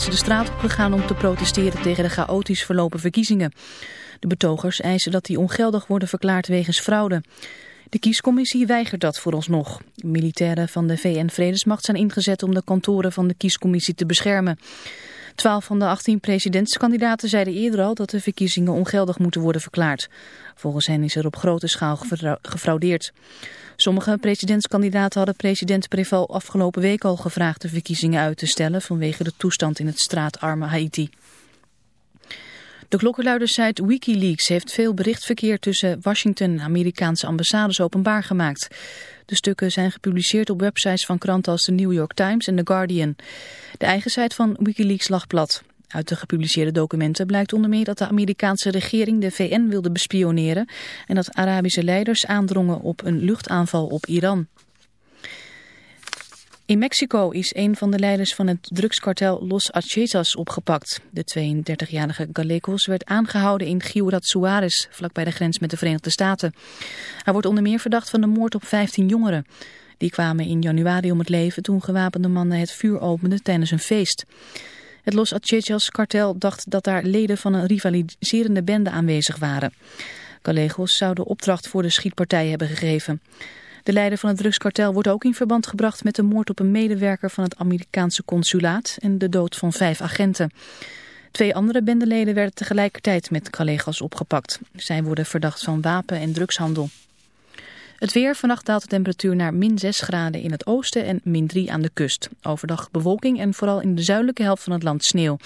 mensen de straat op gegaan om te protesteren tegen de chaotisch verlopen verkiezingen. De betogers eisen dat die ongeldig worden verklaard wegens fraude. De kiescommissie weigert dat vooralsnog. Militairen van de VN-vredesmacht zijn ingezet om de kantoren van de kiescommissie te beschermen. Twaalf van de 18 presidentskandidaten zeiden eerder al dat de verkiezingen ongeldig moeten worden verklaard. Volgens hen is er op grote schaal gefraudeerd. Sommige presidentskandidaten hadden president Preval afgelopen week al gevraagd de verkiezingen uit te stellen vanwege de toestand in het straatarme Haiti. De klokkenluidersite Wikileaks heeft veel berichtverkeer tussen Washington en Amerikaanse ambassades openbaar gemaakt. De stukken zijn gepubliceerd op websites van kranten als de New York Times en The Guardian. De eigen van Wikileaks lag plat. Uit de gepubliceerde documenten blijkt onder meer dat de Amerikaanse regering de VN wilde bespioneren en dat Arabische leiders aandrongen op een luchtaanval op Iran. In Mexico is een van de leiders van het drugskartel Los Achetas opgepakt. De 32-jarige Galecos werd aangehouden in Ciudad Suarez, vlakbij de grens met de Verenigde Staten. Hij wordt onder meer verdacht van de moord op 15 jongeren. Die kwamen in januari om het leven toen gewapende mannen het vuur openden tijdens een feest. Het Los Achetas kartel dacht dat daar leden van een rivaliserende bende aanwezig waren. Gallegos zou de opdracht voor de schietpartij hebben gegeven. De leider van het drugskartel wordt ook in verband gebracht met de moord op een medewerker van het Amerikaanse consulaat en de dood van vijf agenten. Twee andere bendeleden werden tegelijkertijd met collega's opgepakt. Zij worden verdacht van wapen- en drugshandel. Het weer, vannacht daalt de temperatuur naar min 6 graden in het oosten en min 3 aan de kust. Overdag bewolking en vooral in de zuidelijke helft van het land sneeuw.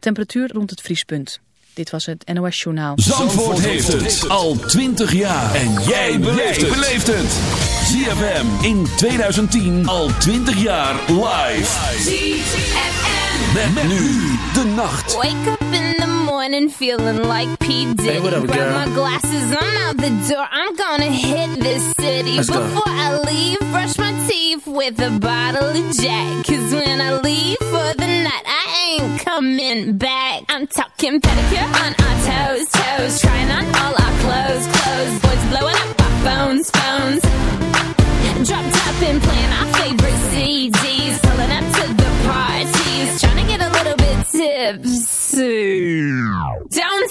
Temperatuur rond het vriespunt. Dit was het NOS Journaal. Zandvoort, heeft het al 20 jaar. En jij beleeft het. ZFM in 2010 al 20 jaar live. ZFM. Met, nu de nacht. Wake up in the morning feeling like P. Diddy. Hey, what up, Grab girl? my glasses, I'm out the door. I'm gonna hit this city. Let's go. I leave, brush my teeth with a bottle of Jack. Cause when I leave for the night, I ain't coming back. I'm talking pedicure on our toes, toes. Trying on all our clothes, clothes. Boys blowing up phones, phones. Drop top and playing our favorite CDs. Pulling up to the parties. Trying to get a little bit tipsy. Don't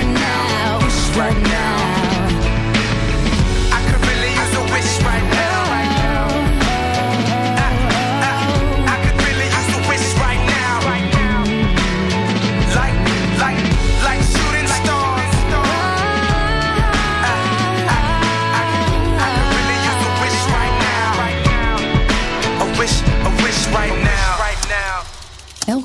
now,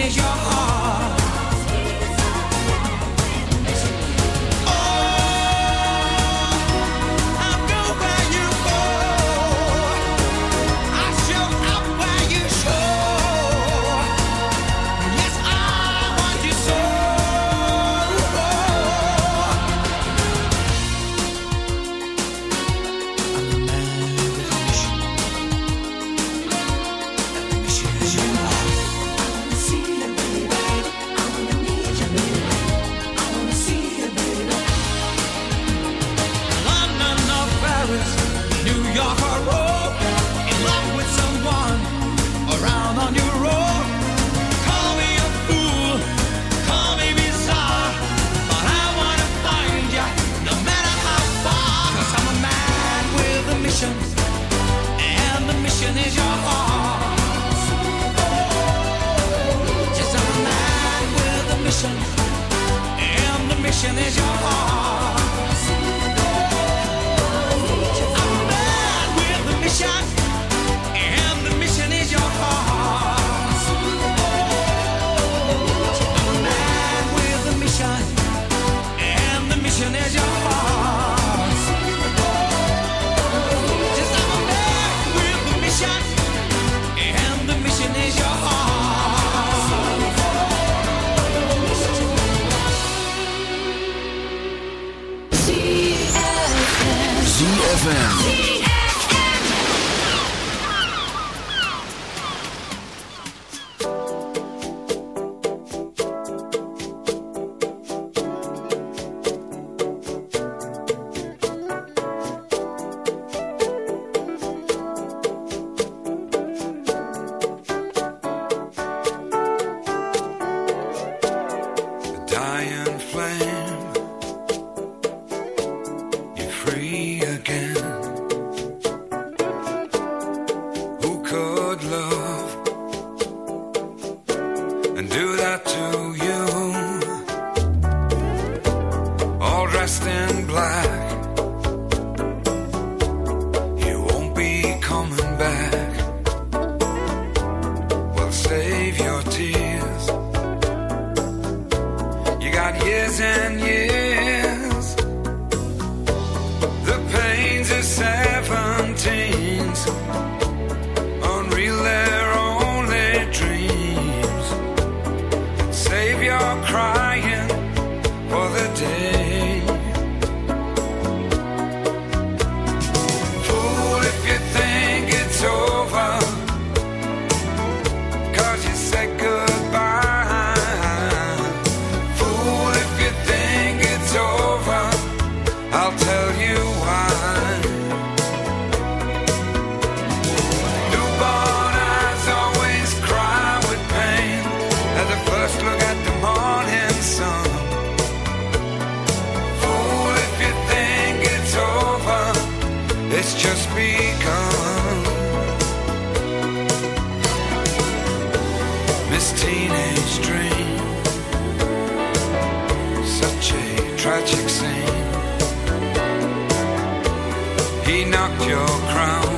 Is your heart. ZFM. Knocked your crown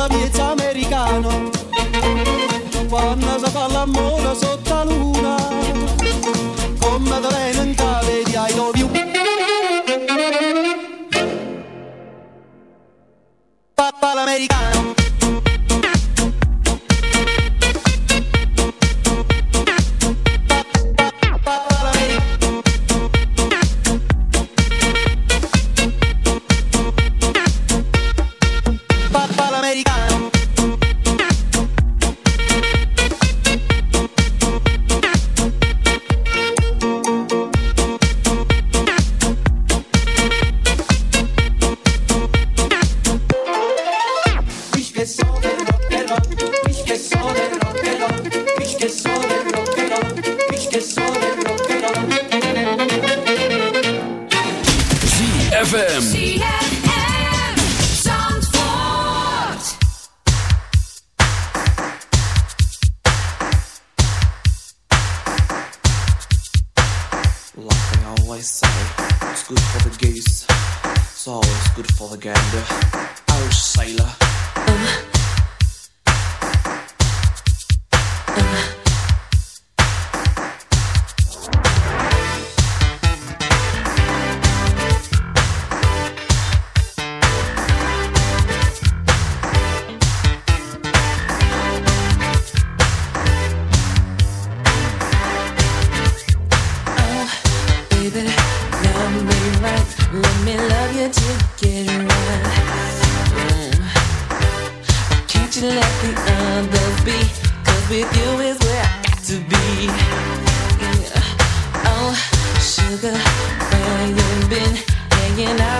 parla miez americano, quando si fa l'amore sugar, where you been hanging out?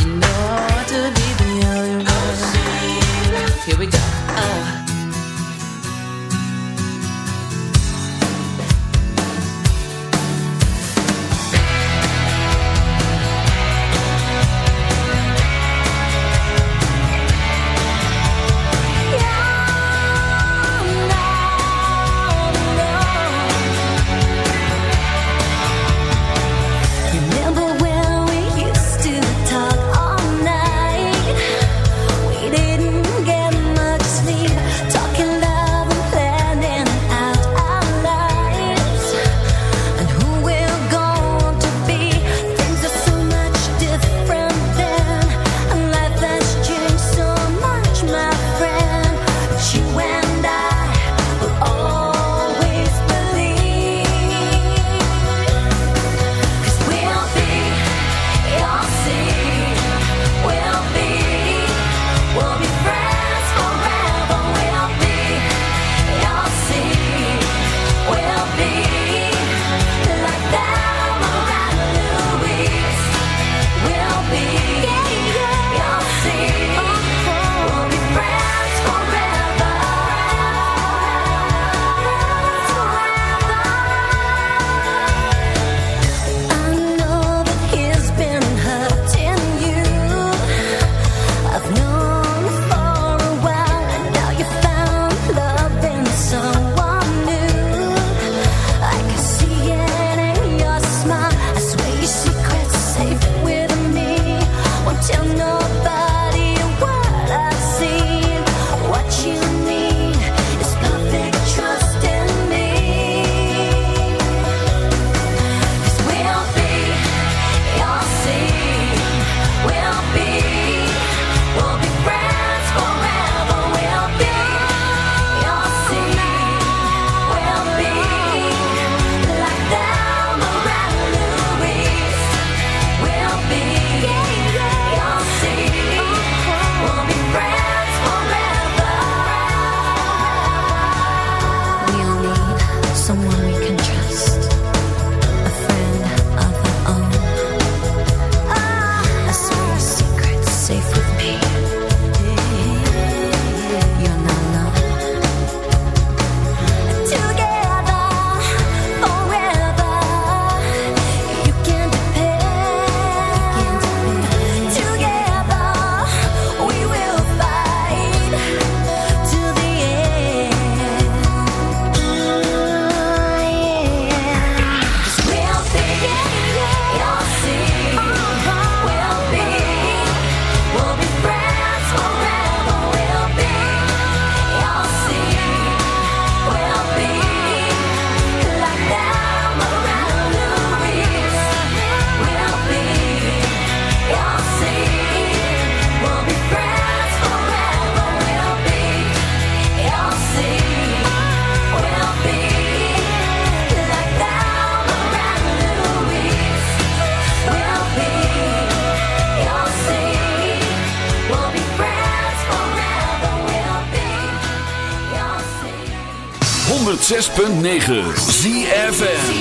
106.9 ZFN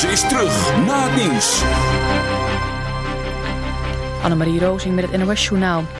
Keuze is terug na het nieuws. Annemarie Rozing met het NOS Journaal.